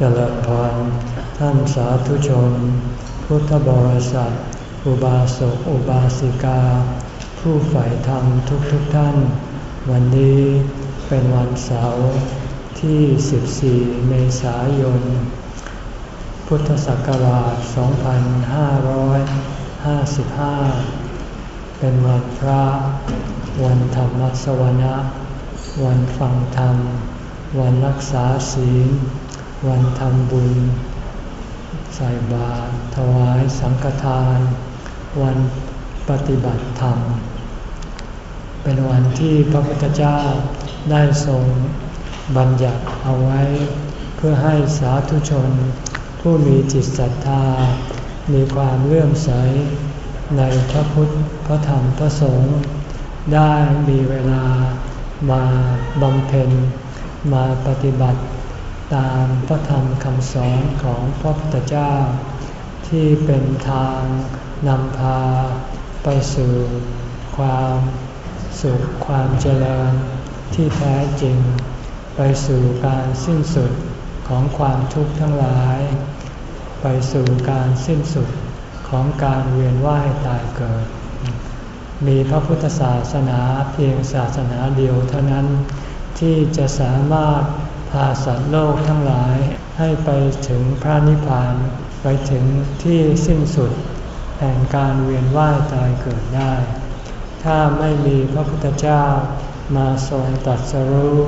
เจริญพรท่านสาธุชน พุทธบริษัท อุบาสกอุบาสิกา ผู้ใฝ่ธรรมทุกทุกท่าน วันนี้เป็นวันเสาร์ที่ 14 เมษายน พุทธศักราช 2555 เป็นวันพระ วันธรรมสวนะ วันฟังธรรม วันรักษาศีล วันทำบุญ ใส่บาตรถวายสังฆทาน วันปฏิบัติธรรม เป็นวันที่พระพุทธเจ้าได้ทรงบัญญัติเอาไว้ เพื่อให้สาธุชน ผู้มีจิตศรัทธา มีความเลื่อมใส ในพระพุทธพระธรรมพระสงฆ์ได้มีเวลามาบำเพ็ญมาปฏิบัติ ตามพระธรรมคำสอนของพระพุทธเจ้า ที่เป็นทางนำพาไปสู่ความสุขความเจริญที่แท้จริง ไปสู่การสิ้นสุดของความทุกข์ทั้งหลาย ไปสู่การสิ้นสุดของการเวียนว่ายตายเกิด มีพระพุทธศาสนาเพียงศาสนาเดียวเท่านั้นที่จะสามารถาสัตว์โลกทั้งหลายให้ไปถึงพระนิพพานไปถึงที่สิ้นสุดแห่งการเวียนว่ายตายเกิดได้ ถ้าไม่มีพระพุทธเจ้ามาทรงตรัสรู้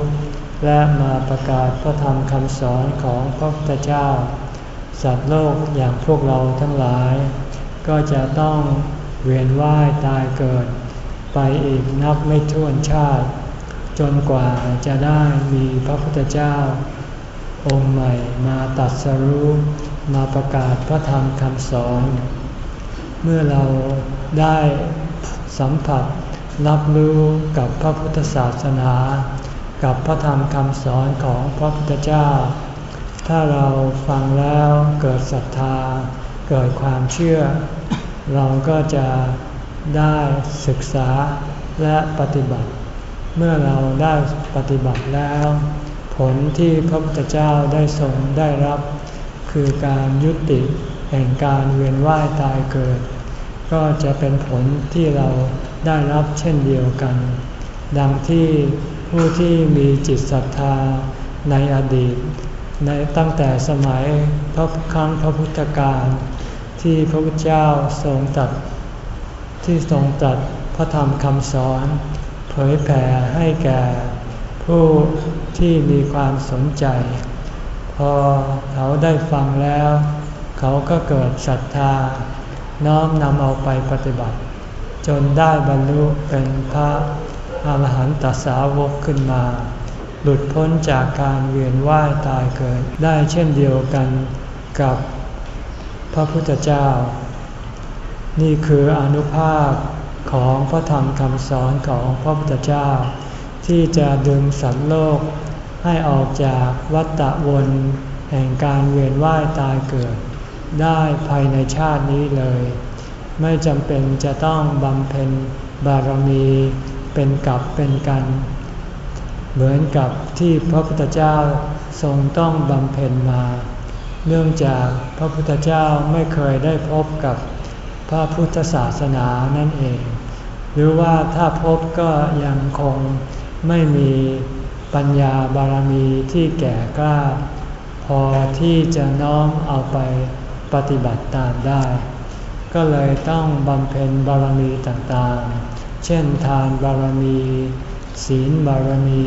และมาประกาศพระธรรมคำสอนของพระพุทธเจ้า สัตว์โลกอย่างพวกเราทั้งหลาย ก็จะต้องเวียนว่ายตายเกิด ไปอีกนับไม่ถ้วนชาติ จนกว่าจะได้มีพระพุทธเจ้า องค์ใหม่มาตัดสรู้มาประกาศพระธรรมคำสอน เมื่อเราได้สัมผัสรับรู้กับพระพุทธศาสนา กับพระธรรมคำสอนของพระพุทธเจ้า ถ้าเราฟังแล้วเกิดศรัทธา เกิดความเชื่อ เราก็จะได้ศึกษาและปฏิบัติ เมื่อเราได้ปฏิบัติแล้ว ผลที่พระพุทธเจ้าได้ทรงได้รับ คือการยุติแห่งการเวียนว่ายตายเกิด ก็จะเป็นผลที่เราได้รับเช่นเดียวกัน ดังที่ผู้ที่มีจิตศรัทธาในอดีต ในตั้งแต่สมัยพระครั้งพระพุทธการที่พระพุทธเจ้าทรงตัดที่ทรงตัดพระธรรมคำสอน เผยแผ่ให้แก่ผู้ที่มีความสนใจ พอเขาได้ฟังแล้ว เขาก็เกิดศรัทธา น้อมนำเอาไปปฏิบัติ จนได้บรรลุเป็นพระอาหารหันตสาวกขึ้นมา หลุดพ้นจากการเวียนว่ายตายเกิดได้เช่นเดียวกันกับพระพุทธเจ้า นี่คืออนุภาพ ของพระธรรมคำสอนของพระพุทธเจ้า ที่จะดึงสัตว์โลก ให้ออกจากวัฏวนแห่งการเวียนว่ายตายเกิด ได้ภายในชาตินี้เลย ไม่จำเป็นจะต้องบำเพ็ญบารมีเป็นกับเป็นกัน เหมือนกับที่พระพุทธเจ้าทรงต้องบำเพ็ญมา เนื่องจากพระพุทธเจ้าไม่เคยได้พบกับพระพุทธศาสนานั่นเอง หรือว่าถ้าพบก็ยังคงไม่มีปัญญาบารมีที่แก่กล้า พอที่จะน้อมเอาไปปฏิบัติตามได้ ก็เลยต้องบำเพ็ญบารมีต่างๆ เช่นทานบารมี ศีลบารมี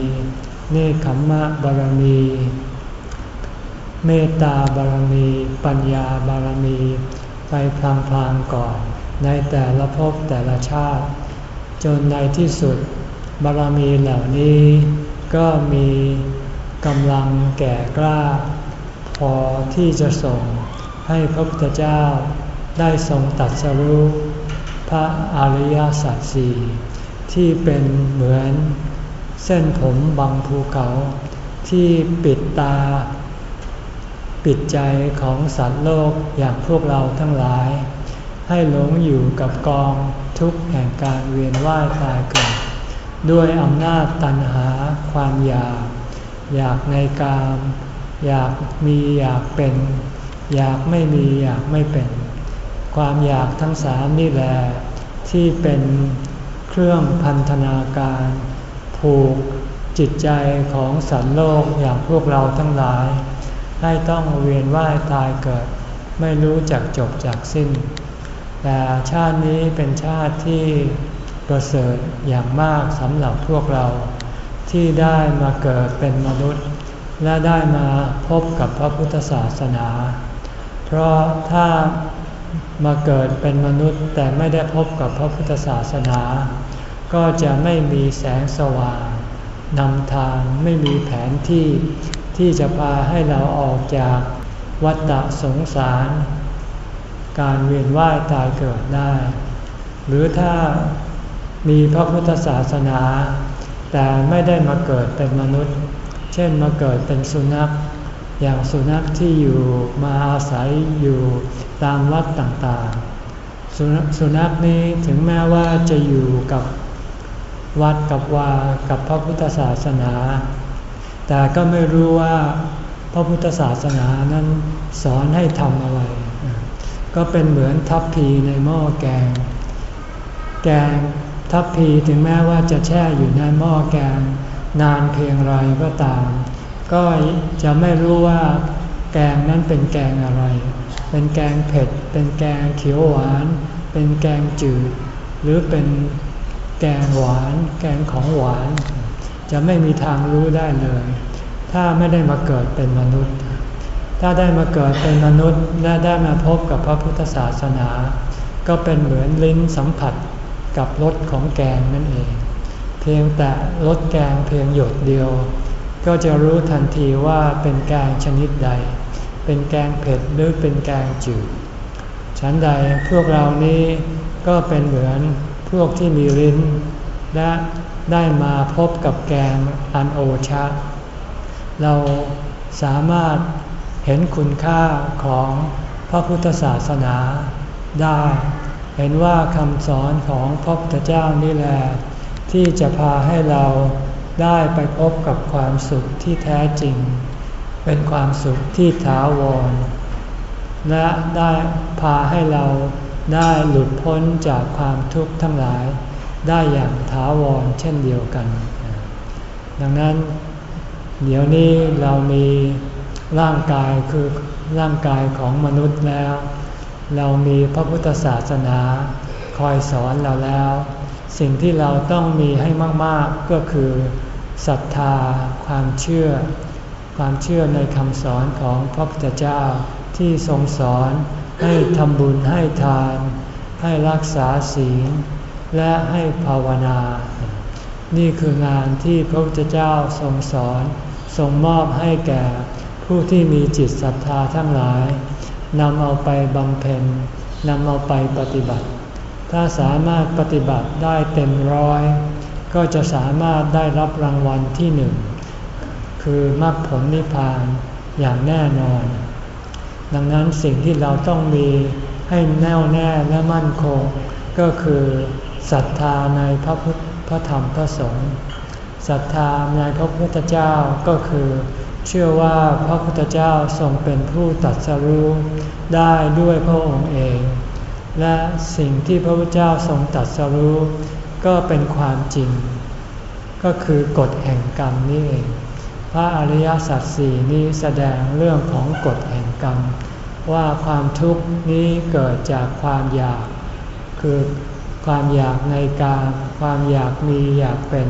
เนคขมมะบารมี เมตตาบารมี ปัญญาบารมี ไปพลางๆก่อน ในแต่ละภพแต่ละชาติ จนในที่สุดบารมีเหล่านี้ก็มีกำลังแก่กล้า พอที่จะส่งให้พระพุทธเจ้าได้ทรงตัดสรุปพระอริยสัจสี่ที่เป็นเหมือนเส้นผมบังภูเขา ที่ปิดตา ปิดใจของสัตว์โลกอย่างพวกเราทั้งหลาย ให้หลงอยู่กับกองทุกข์แห่งการเวียนว่ายตายเกิด ด้วยอำนาจตันหาความอยาก อยากในกาม อยากมีอยากเป็น อยากไม่มีอยากไม่เป็น ความอยากทั้งสามนี่แหละที่เป็นเครื่องพันธนาการ ผูกจิตใจของสัตว์โลกอย่างพวกเราทั้งหลาย ให้ต้องเวียนว่ายตายเกิด ไม่รู้จักจบจากสิ้น แต่ชาตินี้เป็นชาติที่ประเสริฐอย่างมากสำหรับพวกเรา ที่ได้มาเกิดเป็นมนุษย์ และได้มาพบกับพระพุทธศาสนา เพราะถ้ามาเกิดเป็นมนุษย์แต่ไม่ได้พบกับพระพุทธศาสนา ก็จะไม่มีแสงสว่างนำทางไม่มีแผนที่ที่จะพาให้เราออกจากวัฏสงสาร การเวียนว่ายตายเกิดได้ หรือถ้ามีพระพุทธศาสนา แต่ไม่ได้มาเกิดเป็นมนุษย์ เช่นมาเกิดเป็นสุนัข อย่างสุนัขที่อยู่มาอาศัยอยู่ตามวัดต่างๆสุนัขนี้ถึงแม้ว่าจะอยู่กับวัดกับวากับพระพุทธศาสนา แต่ก็ไม่รู้ว่าพระพุทธศาสนานั้นสอนให้ทำอะไร ก็เป็นเหมือนทัพพีในหม้อแกง แกงทัพพีถึงแม้ว่าจะแช่อยู่ในหม้อแกง นานเพียงไรก็ตาม ก็จะไม่รู้ว่าแกงนั้นเป็นแกงอะไร เป็นแกงเผ็ด เป็นแกงเขียวหวาน เป็นแกงจืด หรือเป็นแกงหวาน แกงของหวาน จะไม่มีทางรู้ได้เลย ถ้าไม่ได้มาเกิดเป็นมนุษย์ ถ้าได้มาเกิดเป็นมนุษย์และได้มาพบกับพระพุทธศาสนา ก็เป็นเหมือนลิ้นสัมผัสกับรสของแกงนั่นเอง เพียงแต่รสแกงเพียงหยดเดียว ก็จะรู้ทันทีว่าเป็นแกงชนิดใด เป็นแกงเผ็ดหรือเป็นแกงจืดฉันใดพวกเรานี้ก็เป็นเหมือนพวกที่มีลิ้น และได้มาพบกับแกงอันโอชะ เราสามารถ เห็นคุณค่าของพระพุทธศาสนาได้ เห็นว่าคำสอนของพระพุทธเจ้านี่แหละที่จะพาให้เราได้ไปพบกับความสุขที่แท้จริง เป็นความสุขที่ถาวร และได้พาให้เราได้หลุดพ้นจากความทุกข์ทั้งหลาย ได้อย่างถาวรเช่นเดียวกัน ดังนั้น เดี๋ยวนี้เรามี ร่างกายคือร่างกายของมนุษย์แล้ว เรามีพระพุทธศาสนา คอยสอนเราแล้ว สิ่งที่เราต้องมีให้มาก ๆ ก็คือศรัทธา ความเชื่อ ความเชื่อในคำสอนของพระพุทธเจ้าที่ทรงสอนให้ทำบุญให้ทาน ให้รักษาศีล และให้ภาวนา นี่คืองานที่พระพุทธเจ้าทรงสอน ทรงมอบให้แก่ ผู้ที่มีจิตศรัทธาทั้งหลายนำเอาไปบำเพ็ญนำเอาไปปฏิบัติ ถ้าสามารถปฏิบัติได้เต็มร้อย ก็จะสามารถได้รับรางวัลที่หนึ่ง คือมรรคผลนิพพานอย่างแน่นอน ดังนั้นสิ่งที่เราต้องมีให้แน่วแน่และมั่นคง ก็คือศรัทธาในพระพุทธพระธรรมพระสงฆ์ศรัทธาในพระพุทธเจ้าก็คือ เชื่อว่าพระพุทธเจ้าทรงเป็นผู้ตัดสรู้ได้ด้วยพระองค์เอง และสิ่งที่พระพุทธเจ้าทรงตัดสรู้ก็เป็นความจริง ก็คือกฎแห่งกรรมนี่เอง พระอริยสัจสี่นี้แสดงเรื่องของกฎแห่งกรรม ว่าความทุกข์นี้เกิดจากความอยาก คือความอยากในการ ความอยากมีอยากเป็น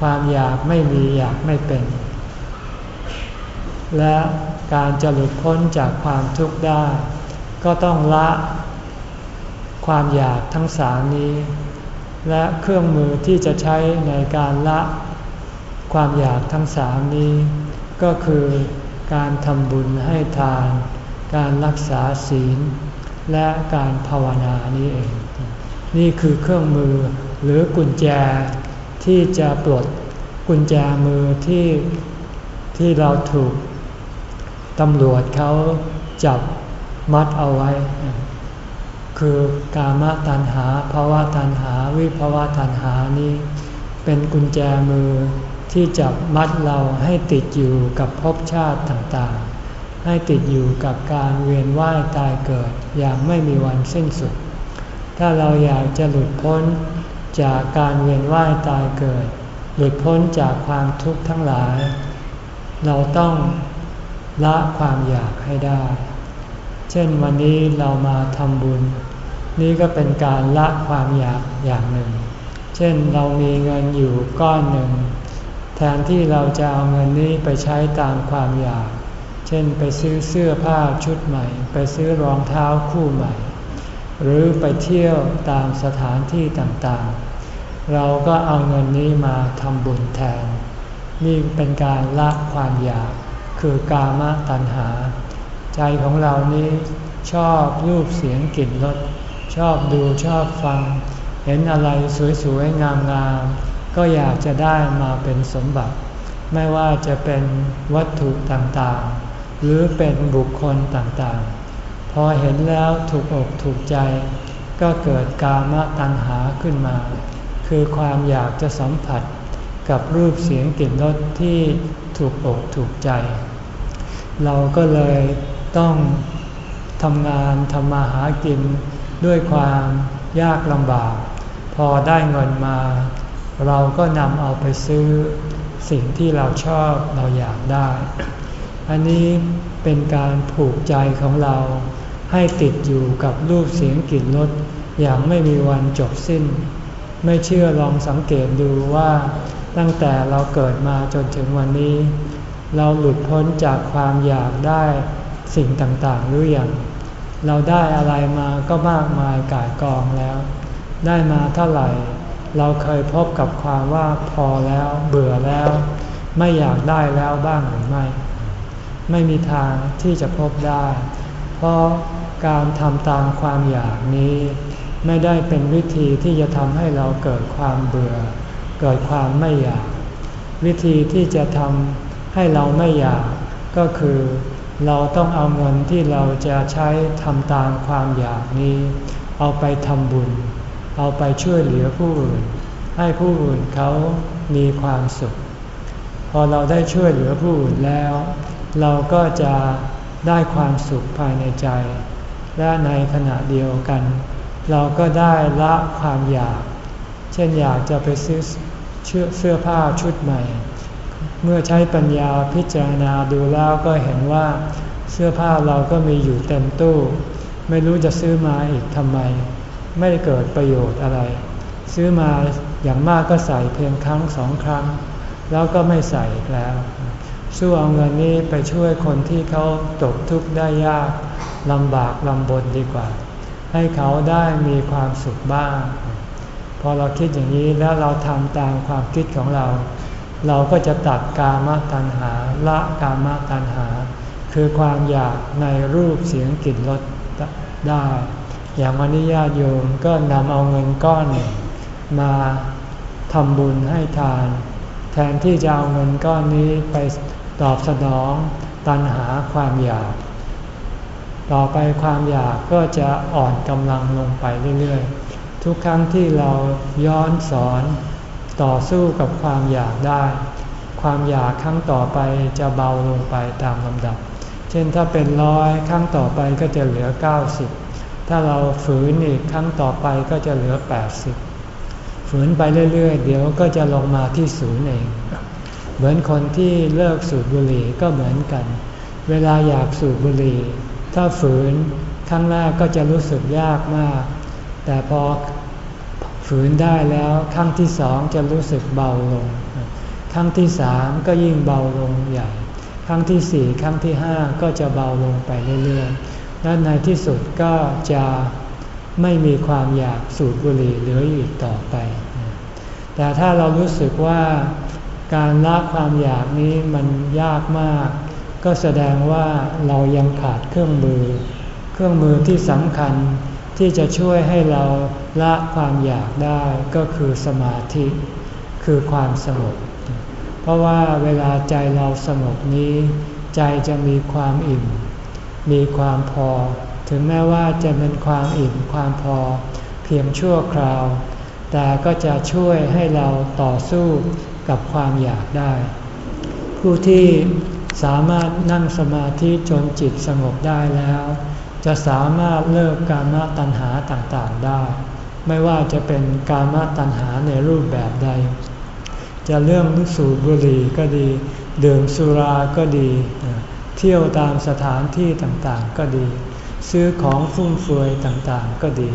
ความอยากไม่มีอยากไม่เป็น และการจะหลุดพ้นจากความทุกข์ได้ ก็ต้องละความอยากทั้งสามนี้ และเครื่องมือที่จะใช้ในการละความอยากทั้งสามนี้ ก็คือการทำบุญให้ทาน การรักษาศีล และการภาวนานี้เอง นี่คือเครื่องมือหรือกุญแจที่จะปลดกุญแจมือที่ที่เราถูก ตำรวจเขาจับมัดเอาไว้ คือกามตัณหาภาวะตัณหา วิภาวะตัณหานี้เป็นกุญแจมือที่จะมัดเราให้ติดอยู่กับภพชาติต่างๆ ให้ติดอยู่กับการเวียนว่ายตายเกิดอย่างไม่มีวันสิ้นสุด ถ้าเราอยากจะหลุดพ้นจากการเวียนว่ายตายเกิด หลุดพ้นจากความทุกข์ทั้งหลาย เราต้อง ละความอยากให้ได้ เช่นวันนี้เรามาทำบุญ นี่ก็เป็นการละความอยากอย่างหนึ่ง เช่นเรามีเงินอยู่ก้อนหนึ่ง แทนที่เราจะเอาเงินนี้ไปใช้ตามความอยาก เช่นไปซื้อเสื้อผ้าชุดใหม่ ไปซื้อรองเท้าคู่ใหม่ หรือไปเที่ยวตามสถานที่ต่างๆ เราก็เอาเงินนี้มาทำบุญแทน นี่เป็นการละความอยาก คือกามตัณหา ใจของเรานี้ชอบรูปเสียงกลิ่นรสชอบดูชอบฟัง เห็นอะไรสวยๆงามๆก็อยากจะได้มาเป็นสมบัติ ไม่ว่าจะเป็นวัตถุต่างๆ หรือเป็นบุคคลต่างๆ พอเห็นแล้วถูกอกถูกใจ ก็เกิดกามตัณหาขึ้นมา คือความอยากจะสัมผัสกับรูปเสียงกลิ่นรสที่ถูกอกถูกใจ เราก็เลยต้องทำงานทำมาหากินด้วยความยากลำบาก พอได้เงินมา เราก็นำเอาไปซื้อสิ่งที่เราชอบเราอยากได้ อันนี้เป็นการผูกใจของเราให้ติดอยู่กับรูปเสียงกลิ่นรสอย่างไม่มีวันจบสิ้น ไม่เชื่อลองสังเกตดูว่าตั้งแต่เราเกิดมาจนถึงวันนี้ เราหลุดพ้นจากความอยากได้สิ่งต่างๆหรืออยัง เราได้อะไรมาก็มากมายกายกองแล้ว ได้มาเท่าไหร่ เราเคยพบกับความว่าพอแล้วเบื่อแล้ว ไม่อยากได้แล้วบ้างหรือไม่ ไม่มีทางที่จะพบได้ เพราะการทำตามความอยากนี้ ไม่ได้เป็นวิธีที่จะทำให้เราเกิดความเบื่อ เกิดความไม่อยาก วิธีที่จะทำ ให้เราไม่อยาก ก็คือเราต้องเอาเงินที่เราจะใช้ทำตามความอยากนี้ เอาไปทำบุญ เอาไปช่วยเหลือผู้อื่น ให้ผู้อื่นเขามีความสุข พอเราได้ช่วยเหลือผู้อื่นแล้ว เราก็จะได้ความสุขภายในใจ และในขณะเดียวกัน เราก็ได้ละความอยาก เช่นอยากจะไปซื้อเสื้อผ้าชุดใหม่ เมื่อใช้ปัญญาพิจารณาดูแล้วก็เห็นว่าเสื้อผ้าเราก็มีอยู่เต็มตู้ ไม่รู้จะซื้อมาอีกทำไม ไม่เกิดประโยชน์อะไร ซื้อมาอย่างมากก็ใส่เพียงครั้งสองครั้ง แล้วก็ไม่ใส่อีกแล้วสู้เอาเงินนี้ไปช่วยคนที่เขาตกทุกข์ได้ยากลำบากลำบนดีกว่า ให้เขาได้มีความสุขบ้าง พอเราคิดอย่างนี้แล้วเราทำตามความคิดของเรา เราก็จะตัดกามตัณหาละกามตัณหา คือความอยากในรูปเสียงกลิ่นรสได้ อย่างวันนี้ญาติโยมก็นำเอาเงินก้อนหนึ่งมาทำบุญให้ทาน แทนที่จะเอาเงินก้อนนี้ไปตอบสนองตัณหาความอยาก ต่อไปความอยากก็จะอ่อนกำลังลงไปเรื่อยๆ ทุกครั้งที่เราย้อนสอน ต่อสู้กับความอยากได้ ความอยากครั้งต่อไปจะเบาลงไปตามลำดับ เช่นถ้าเป็นร้อยครั้งต่อไปก็จะเหลือ 90 ถ้าเราฝืนอีกครั้งต่อไปก็จะเหลือ 80 ฝืนไปเรื่อยๆ เดี๋ยวก็จะลงมาที่ศูนย์เอง เหมือนคนที่เลิกสูบบุหรี่ก็เหมือนกัน เวลาอยากสูบบุหรี่ ถ้าฝืนครั้งแรกก็จะรู้สึกยากมาก แต่พอ ฝืนได้แล้วครั้งที่สองจะรู้สึกเบาลงครั้งที่สามก็ยิ่งเบาลงใหญ่ครั้งที่สี่ครั้งที่ห้าก็จะเบาลงไปเรื่อยๆ และในที่สุดก็จะไม่มีความอยากสูบบุหรี่เหลืออีกต่อไป แต่ถ้าเรารู้สึกว่าการละความอยากนี้มันยากมาก ก็แสดงว่าเรายังขาดเครื่องมือ เครื่องมือที่สำคัญที่จะช่วยให้เรา ละความอยากได้ก็คือสมาธิคือความสงบ เพราะว่าเวลาใจเราสงบนี้ ใจจะมีความอิ่ม มีความพอ ถึงแม้ว่าจะเป็นความอิ่มความพอ เพียงชั่วคราว แต่ก็จะช่วยให้เราต่อสู้กับความอยากได้ ผู้ที่สามารถนั่งสมาธิจนจิตสงบได้แล้ว จะสามารถเลิกการมตัณหาต่างๆได้ ไม่ว่าจะเป็นกามตัณหาในรูปแบบใด จะเรื่องสูบบุหรี่ก็ดีดื่มสุราก็ดี เที่ยวตามสถานที่ต่างๆก็ดี ซื้อของฟุ่มเฟือยต่างๆก็ดี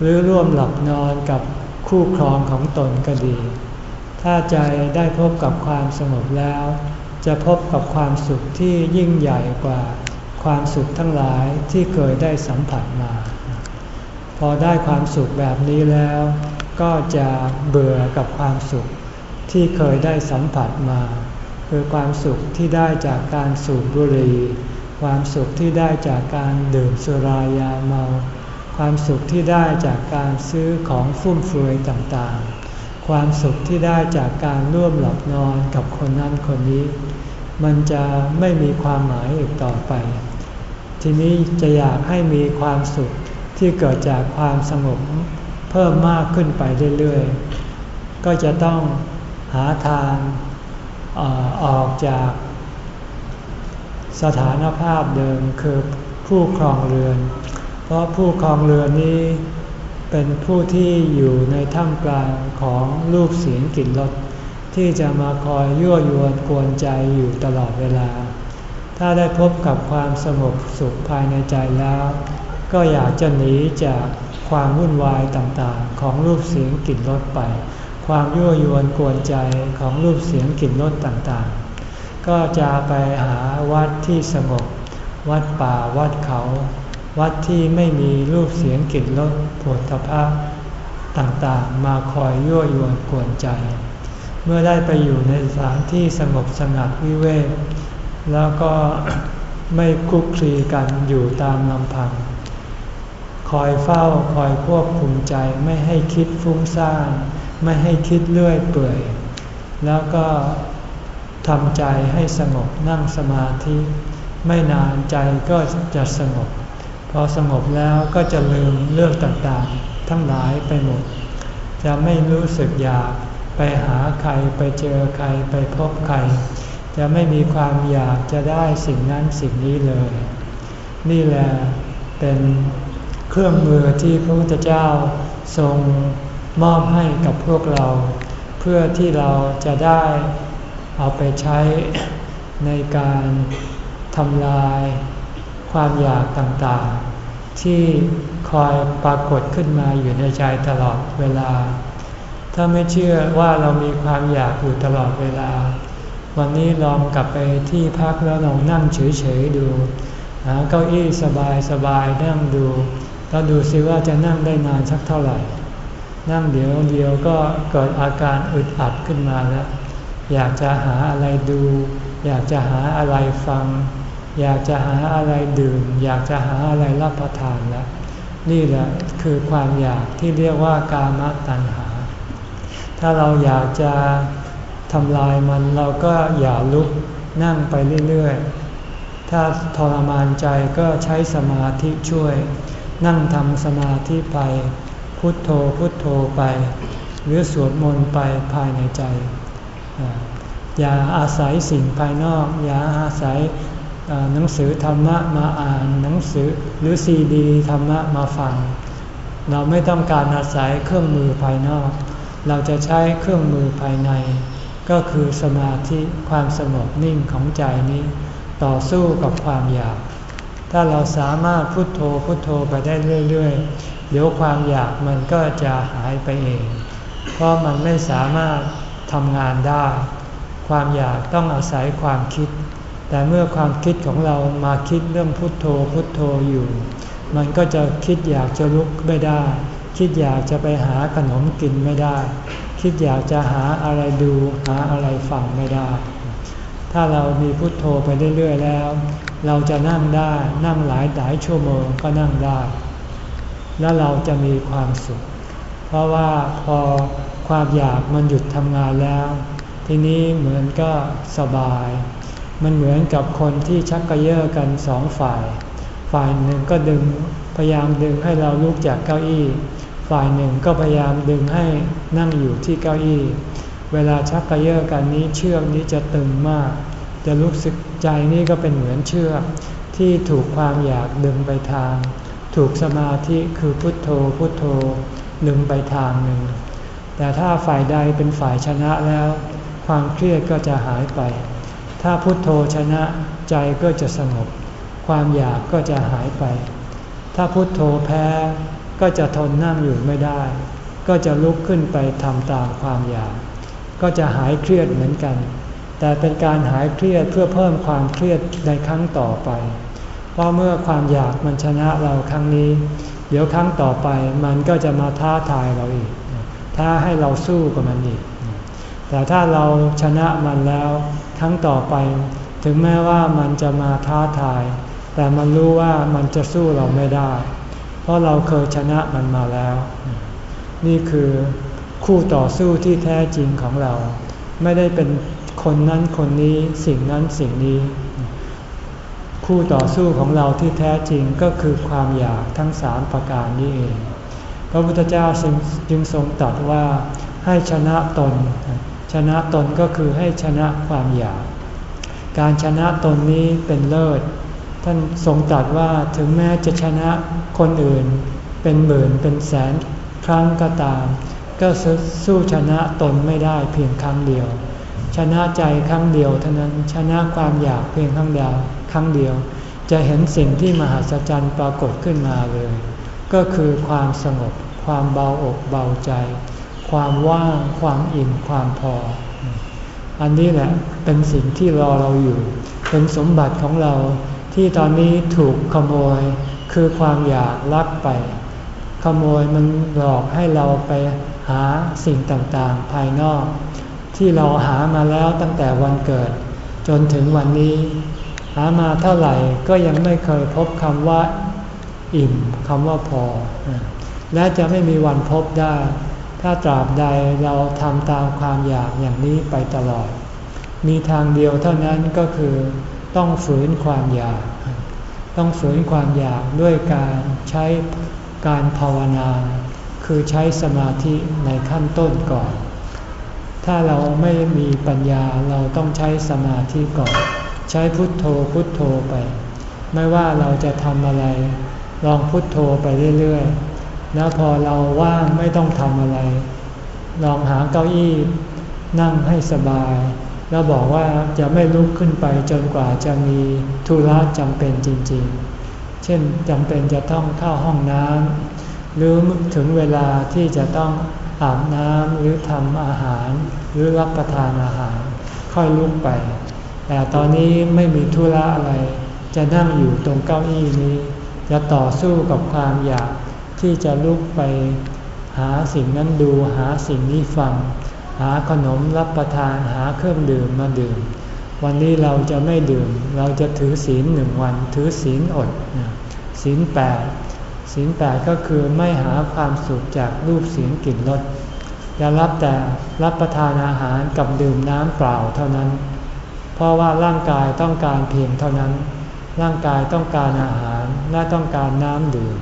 หรือร่วมหลับนอนกับคู่ครองของตนก็ดี ถ้าใจได้พบกับความสงบแล้ว จะพบกับความสุขที่ยิ่งใหญ่กว่าความสุขทั้งหลายที่เคยได้สัมผัสมา พอได้ความสุขแบบนี้แล้ว ก็จะเบื่อกับความสุขที่เคยได้สัมผัสมา คือความสุขที่ได้จากการสูบบุหรี่ความสุขที่ได้จากการดื่มสุรายาเมา ความสุขที่ได้จากการซื้อของฟุ่มเฟือยต่างๆ ความสุขที่ได้จากการร่วมหลับนอนกับคนนั้นคนนี้ มันจะไม่มีความหมายอีกต่อไป ทีนี้จะอยากให้มีความสุข ที่เกิดจากความสงบเพิ่มมากขึ้นไปเรื่อยๆ ก็จะต้องหาทางออกจากสถานภาพเดิมคือผู้ครองเรือน เพราะผู้ครองเรือนนี้เป็นผู้ที่อยู่ในท่ามกลางของรูปเสียงกลิ่นรสที่จะมาคอยยั่วยวนกวนใจอยู่ตลอดเวลา ถ้าได้พบกับความสงบสุขภายในใจแล้ว ก็อยากจะหนีจากความวุ่นวายต่างๆ ของรูปเสียงกลิ่นรสไป ความยั่วยวนกวนใจของรูปเสียงกลิ่นรสต่างๆ ก็จะไปหาวัดที่สงบ วัดป่าวัดเขา วัดที่ไม่มีรูปเสียงกลิ่นรสผลตภะต่างๆ มาคอยยั่วยวนกวนใจ เมื่อได้ไปอยู่ในสถานที่สงบสงัดวิเวกแล้วก็ไม่คุกคลีกันอยู่ตามลำพัง คอยเฝ้าคอยควบคุมใจไม่ให้คิดฟุ้งซ่านไม่ให้คิดเลื่อยเปื่อย แล้วก็ทำใจให้สงบนั่งสมาธิ ไม่นานใจก็จะสงบ พอสงบแล้วก็จะลืมเรื่องต่างๆ ทั้งหลายไปหมด จะไม่รู้สึกอยากไปหาใครไปเจอใครไปพบใคร จะไม่มีความอยากจะได้สิ่งนั้นสิ่งนี้เลย นี่แหละเป็น เครื่องมือที่พระพุทธเจ้าทรงมอบให้กับพวกเรา เพื่อที่เราจะได้เอาไปใช้ในการทำลายความอยากต่างๆ ที่คอยปรากฏขึ้นมาอยู่ในใจตลอดเวลา ถ้าไม่เชื่อว่าเรามีความอยากอยู่ตลอดเวลา วันนี้ลองกลับไปที่พักแล้วลองนั่งเฉยๆดู หาเก้าอี้สบายๆนั่งดู แล้วดูซิว่าจะนั่งได้นานสักเท่าไหร่ นั่งเดี๋ยวเดียวก็เกิดอาการอึดอัดขึ้นมาแล้ว อยากจะหาอะไรดู อยากจะหาอะไรฟัง อยากจะหาอะไรดื่ม อยากจะหาอะไรรับประทานแล้วนี่แหละคือความอยากที่เรียกว่ากามตัณหา ถ้าเราอยากจะทำลายมันเราก็อย่าลุกนั่งไปเรื่อยๆ ถ้าทรมานใจก็ใช้สมาธิช่วย นั่งทำสมาธิไป พุทโธพุทโธไป หรือสวดมนต์ไปภายในใจ อย่าอาศัยสิ่งภายนอก อย่าอาศัยหนังสือธรรมะมาอ่านหนังสือหรือซีดีธรรมะมาฟัง เราไม่ต้องการอาศัยเครื่องมือภายนอก เราจะใช้เครื่องมือภายใน ก็คือสมาธิความสงบนิ่งของใจนี้ ต่อสู้กับความอยาก ถ้าเราสามารถพุโทโธพุโทโธไปได้เรื่อย ๆ เดี๋ยวความอยากมันก็จะหายไปเอง เพราะมันไม่สามารถทำงานได้ ความอยากต้องอาศัยความคิด แต่เมื่อความคิดของเรามาคิดเรื่องพุทโธพุทโธอยู่ มันก็จะคิดอยากจะลุกไม่ได้ คิดอยากจะไปหาขนมกินไม่ได้ คิดอยากจะหาอะไรดูหาอะไรฟังไม่ได้ ถ้าเรามีพุทโธไปเรื่อยๆแล้ว เราจะนั่งได้นั่งหลายหลายชั่วโมงก็นั่งได้ แล้วเราจะมีความสุข เพราะว่าพอความอยากมันหยุดทำงานแล้ว ทีนี้เหมือนก็สบาย มันเหมือนกับคนที่ชักกระเยาะกันสองฝ่าย ฝ่ายหนึ่งก็ดึงพยายามดึงให้เราลุกจากเก้าอี้ ฝ่ายหนึ่งก็พยายามดึงให้นั่งอยู่ที่เก้าอี้ เวลาชักกระเยาะกันนี้เชือกนี้จะตึงมาก จะรู้สึกใจนี่ก็เป็นเหมือนเชือก ที่ถูกความอยากดึงไปทาง ถูกสมาธิคือพุทโธพุทโธดึงไปทางหนึ่ง แต่ถ้าฝ่ายใดเป็นฝ่ายชนะแล้ว ความเครียดก็จะหายไป ถ้าพุทโธชนะใจก็จะสงบ ความอยากก็จะหายไป ถ้าพุทโธแพ้ก็จะทนนั่งอยู่ไม่ได้ ก็จะลุกขึ้นไปทำตามความอยาก ก็จะหายเครียดเหมือนกัน แต่เป็นการหายเครียดเพื่อเพิ่มความเครียดในครั้งต่อไป เพราะเมื่อความอยากมันชนะเราครั้งนี้ เดี๋ยวครั้งต่อไปมันก็จะมาท้าทายเราอีก ท้าให้เราสู้กับมันอีก แต่ถ้าเราชนะมันแล้วครั้งต่อไป ถึงแม้ว่ามันจะมาท้าทาย แต่มันรู้ว่ามันจะสู้เราไม่ได้ เพราะเราเคยชนะมันมาแล้ว นี่คือ คู่ต่อสู้ที่แท้จริงของเรา ไม่ได้เป็นคนนั้นคนนี้สิ่งนั้นสิ่งนี้ คู่ต่อสู้ของเราที่แท้จริงก็คือความอยากทั้งสามประการนี้เอง พระพุทธเจ้าจึงทรงตรัสว่าให้ชนะตน ชนะตนก็คือให้ชนะความอยาก การชนะตนนี้เป็นเลิศ ท่านทรงตรัสว่าถึงแม้จะชนะคนอื่นเป็นหมื่นเป็นแสนครั้งก็ตาม ก็สู้ชนะตนไม่ได้เพียงครั้งเดียว ชนะใจครั้งเดียวเท่านั้นชนะความอยากเพียงครั้งเดียวครั้งเดียว จะเห็นสิ่งที่มหัศจรรย์ปรากฏขึ้นมาเลย ก็คือความสงบ ความเบาอกเบาใจ ความว่าง ความอิ่มความพอ อันนี้แหละเป็นสิ่งที่รอเราอยู่ เป็นสมบัติของเราที่ตอนนี้ถูกขโมย คือความอยากลักไป ขโมยมันหลอกให้เราไปหาสิ่งต่างๆ ภายนอก ที่เราหามาแล้วตั้งแต่วันเกิด จนถึงวันนี้ หามาเท่าไหร่ก็ยังไม่เคยพบคำว่า อิ่มคำว่าพอ และจะไม่มีวันพบได้ ถ้าตราบใดเราทำตามความอยากอย่างนี้ไปตลอด มีทางเดียวเท่านั้นก็คือ ต้องฝืนความอยาก ต้องฝืนความอยากด้วยการใช้ การภาวนา คือใช้สมาธิในขั้นต้นก่อน ถ้าเราไม่มีปัญญาเราต้องใช้สมาธิก่อน ใช้พุทโธพุทโธไป ไม่ว่าเราจะทำอะไร ลองพุทโธไปเรื่อยๆ แล้วพอเราว่างไม่ต้องทำอะไร ลองหาเก้าอี้นั่งให้สบาย แล้วบอกว่าจะไม่ลุกขึ้นไปจนกว่าจะมีธุระจำเป็นจริง ๆ เช่นจำเป็นจะต้องเข้าห้องน้ำหรือถึงเวลาที่จะต้องอาบน้ำหรือทำอาหารหรือรับประทานอาหาร ค่อยลุกไป แต่ตอนนี้ไม่มีธุระอะไร จะนั่งอยู่ตรงเก้าอี้นี้ จะต่อสู้กับความอยากที่จะลุกไป หาสิ่งนั้นดูหาสิ่งนี้ฟัง หาขนมรับประทานหาเครื่องดื่มมาดื่ม วันนี้เราจะไม่ดื่ม เราจะถือศีลหนึ่งวัน ถือศีลอดศีลแปดศีลแปดก็คือไม่หาความสุขจากรูปเสียงกลิ่นรสจะรับแต่รับประทานอาหารกับดื่มน้ำเปล่าเท่านั้น เพราะว่าร่างกายต้องการเพียงเท่านั้น ร่างกายต้องการอาหารและต้องการน้ำดื่ม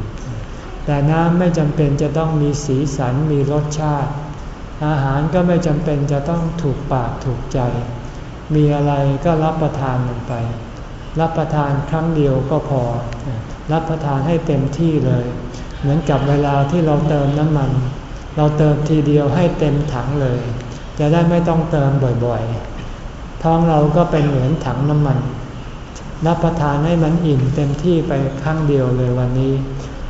แต่น้ำไม่จำเป็นจะต้องมีสีสันมีรสชาติ อาหารก็ไม่จำเป็นจะต้องถูกปากถูกใจ มีอะไรก็รับประทานมันไป รับประทานครั้งเดียวก็พอ รับประทานให้เต็มที่เลย เหมือนกับเวลาที่เราเติมน้ำมัน เราเติมทีเดียวให้เต็มถังเลย จะได้ไม่ต้องเติมบ่อยๆ ท้องเราก็เป็นเหมือนถังน้ำมัน รับประทานให้มันอิ่มเต็มที่ไปครั้งเดียวเลยวันนี้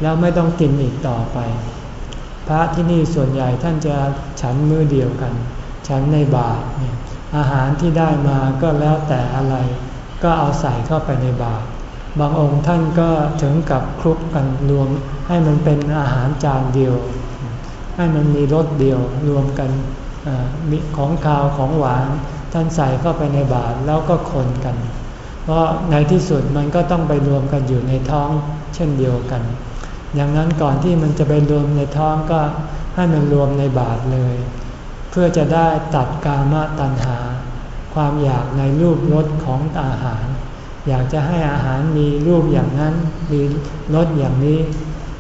แล้วไม่ต้องกินอีกต่อไป พระที่นี่ส่วนใหญ่ท่านจะฉันมือเดียวกัน ฉันในบาตร อาหารที่ได้มาก็แล้วแต่อะไร ก็เอาใส่เข้าไปในบาตรบางองค์ท่านก็ถึงกับคลุกกันรวมให้มันเป็นอาหารจานเดียว ให้มันมีรสเดียวรวมกันมีของคาวของหวานท่านใส่เข้าไปในบาตรแล้วก็คนกัน เพราะในที่สุดมันก็ต้องไปรวมกันอยู่ในท้องเช่นเดียวกัน อย่างนั้นก่อนที่มันจะไปรวมในท้องก็ให้มันรวมในบาทเลย พื่อจะได้ตัดกามตัณหา ความอยากในรูปรสของอาหาร อยากจะให้อาหารมีรูปอย่างนั้น มีรสอย่างนี้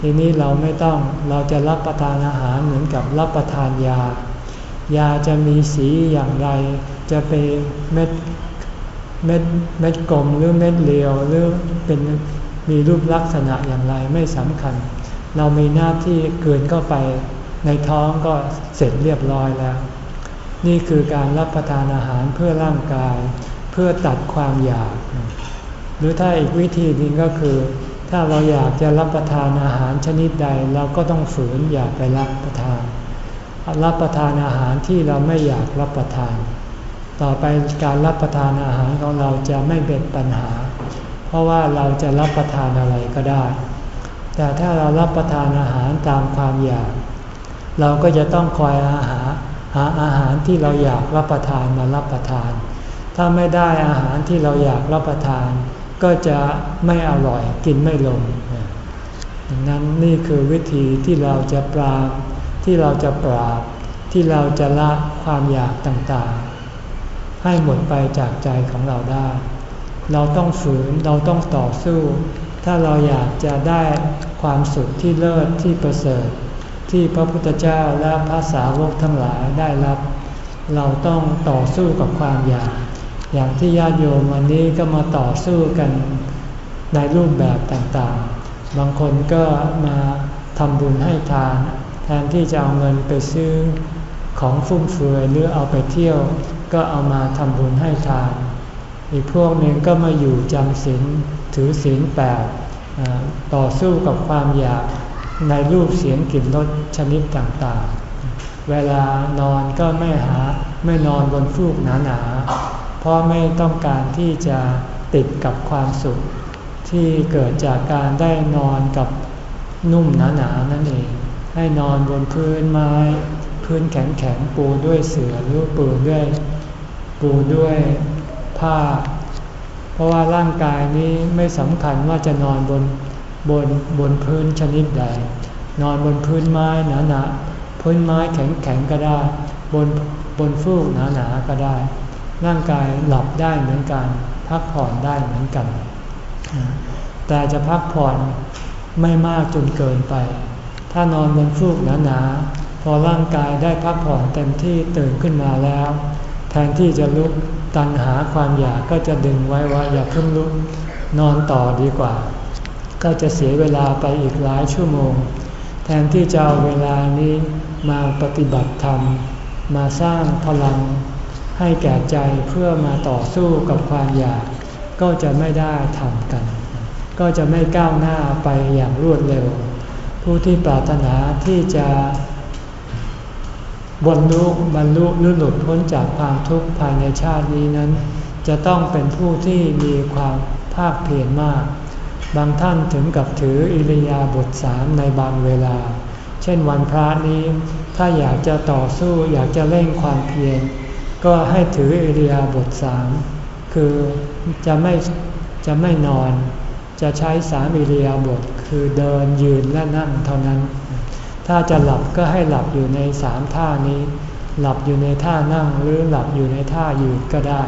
ทีนี้เราไม่ต้องเราจะรับประทานอาหารเหมือนกับรับประทานยา ยาจะมีสีอย่างไร จะเป็นเม็ดเม็ดเม็ดกลมหรือเม็ดเรียวหรือเป็นมีรูปลักษณะอย่างไรไม่สำคัญ เรามีหน้าที่เกินเข้าไป ในท้องก็เสร็จเรียบร้อยแล้ว นี่คือการรับประทานอาหารเพื่อร่างกาย เพื่อตัดความอยาก หรือถ้าอีกวิธีนึงก็คือ ถ้าเราอยากจะรับประทานอาหารชนิดใดเราก็ต้องฝืนอยากไปรับประทาน รับประทานอาหารที่เราไม่อยากรับประทาน ต่อไปการรับประทานอาหารของเราจะไม่เป็นปัญหา เพราะว่าเราจะรับประทานอะไรก็ได้ แต่ถ้าเรารับประทานอาหารตามความอยาก เราก็จะต้องคอยอาหาหาอาหารที่เราอยากรับประทานมารับประทาน ถ้าไม่ได้อาหารที่เราอยากรับประทาน ก็จะไม่อร่อยกินไม่ลงดังนั้นนี่คือวิธีที่เราจะปราบที่เราจะปราบที่เราจะละความอยากต่างๆ ให้หมดไปจากใจของเราได้ เราต้องฝืนเราต้องต่อสู้ ถ้าเราอยากจะได้ความสุขที่เลิศที่ประเสริฐ ที่พระพุทธเจ้าและพระสาวกทั้งหลายได้รับ เราต้องต่อสู้กับความอยาก อย่างที่ญาติโยมวันนี้ก็มาต่อสู้กันในรูปแบบต่างๆ บางคนก็มาทำบุญให้ทาน แทนที่จะเอาเงินไปซื้อของฟุ่มเฟือยหรือเอาไปเที่ยว ก็เอามาทำบุญให้ทาน อีกพวกหนึ่งก็มาอยู่จำศีลถือศีลแปดต่อสู้กับความอยาก ในรูปเสียงกลิ่นรสชนิดต่างๆ เวลานอนก็ไม่หาไม่นอนบนฟูกหนาๆ เพราะไม่ต้องการที่จะติดกับความสุข ที่เกิดจากการได้นอนกับนุ่มหนาๆนั่นเอง ให้นอนบนพื้นไม้ พื้นแข็งๆปูด้วยเสือหรือปูด้วย ปูด้วยผ้า เพราะว่าร่างกายนี้ไม่สำคัญว่าจะนอนบน บนบนพื้นชนิดใด นอนบนพื้นไม้หนาหนาพื้นไม้แข็งแข็งก็ได้ บนบนฟูกหนาหนาก็ได้ ร่างกายหลับได้เหมือนกัน พักผ่อนได้เหมือนกัน แต่จะพักผ่อนไม่มากจนเกินไป ถ้านอนบนฟูกหนาหนาพอร่างกายได้พักผ่อนเต็มที่ตื่นขึ้นมาแล้ว แทนที่จะลุกตันหาความอยากก็จะดึงไว้ว่าอย่าเพิ่งลุกนอนต่อดีกว่า ก็จะเสียเวลาไปอีกหลายชั่วโมง แทนที่จะเอาเวลานี้มาปฏิบัติธรรม มาสร้างพลังให้แก่ใจเพื่อมาต่อสู้กับความอยาก ก็จะไม่ได้ทำกัน ก็จะไม่ก้าวหน้าไปอย่างรวดเร็ว ผู้ที่ปรารถนาที่จะบรรลุบรรลุหรือหลุดพ้นจากความทุกข์ภายในชาตินี้นั้น จะต้องเป็นผู้ที่มีความภาคเพียรมาก บางท่านถึงกับถืออิริยาบถสามในบางเวลา เช่นวันพระนี้ ถ้าอยากจะต่อสู้อยากจะเร่งความเพียรก็ให้ถืออิริยาบถสามคือจะไม่จะไม่นอน จะใช้สามอิริยาบถคือเดินยืนและนั่งเท่านั้น ถ้าจะหลับก็ให้หลับอยู่ในสามท่านี้ หลับอยู่ในท่านั่งหรือหลับอยู่ในท่ายืนก็ได้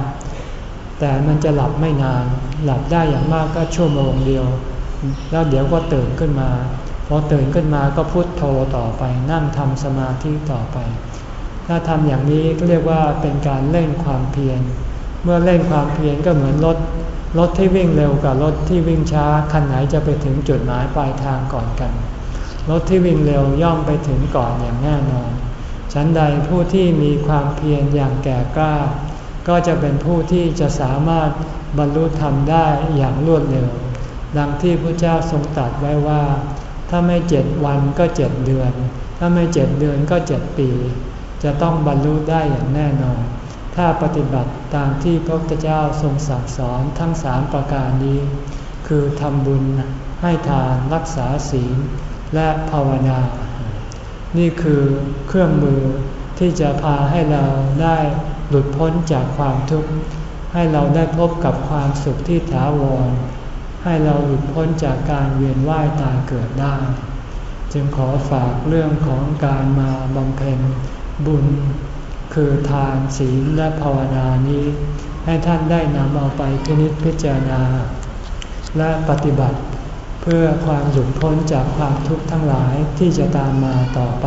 แต่มันจะหลับไม่นาน หลับได้อย่างมากก็ชั่วโมงเดียว แล้วเดี๋ยวก็ตื่นขึ้นมา พอตื่นขึ้นมาก็พุโทโธต่อไป นั่งทำสมาธิต่อไป ถ้าทำอย่างนี้ก็เรียกว่าเป็นการเล่นความเพียร เมื่อเล่นความเพียรก็เหมือนรถ รถที่วิ่งเร็วกับรถที่วิ่งช้า คันไหนจะไปถึงจุดหมายปลายทางก่อนกัน รถที่วิ่งเร็วย่อมไปถึงก่อนอย่างแน่นอน ฉันใดผู้ที่มีความเพียรอย่างแก่กล้า ก็จะเป็นผู้ที่จะสามารถบรรลุธรรมได้อย่างรวดเร็ว ดังที่พระเจ้าทรงตรัสไว้ว่า ถ้าไม่เจ็ดวันก็เจ็ดเดือน ถ้าไม่เจ็ดเดือนก็เจ็ดปี จะต้องบรรลุได้อย่างแน่นอน ถ้าปฏิบัติตามที่พระพุทธเจ้าทรงสั่งสอนทั้งสามประการนี้ คือทำบุญให้ทานรักษาศีลและภาวนา นี่คือเครื่องมือที่จะพาให้เราได้ หลุดพ้นจากความทุกข์ ให้เราได้พบกับความสุขที่ถาวร ให้เราหลุดพ้นจากการเวียนว่ายตายเกิดได้ จึงขอฝากเรื่องของการมาบำเพ็ญบุญ คือทานศีลและภาวนานี้ ให้ท่านได้นำเอาไปพินิจพิจารณา และปฏิบัติเพื่อความหลุดพ้นจากความทุกข์ทั้งหลายที่จะตามมาต่อไป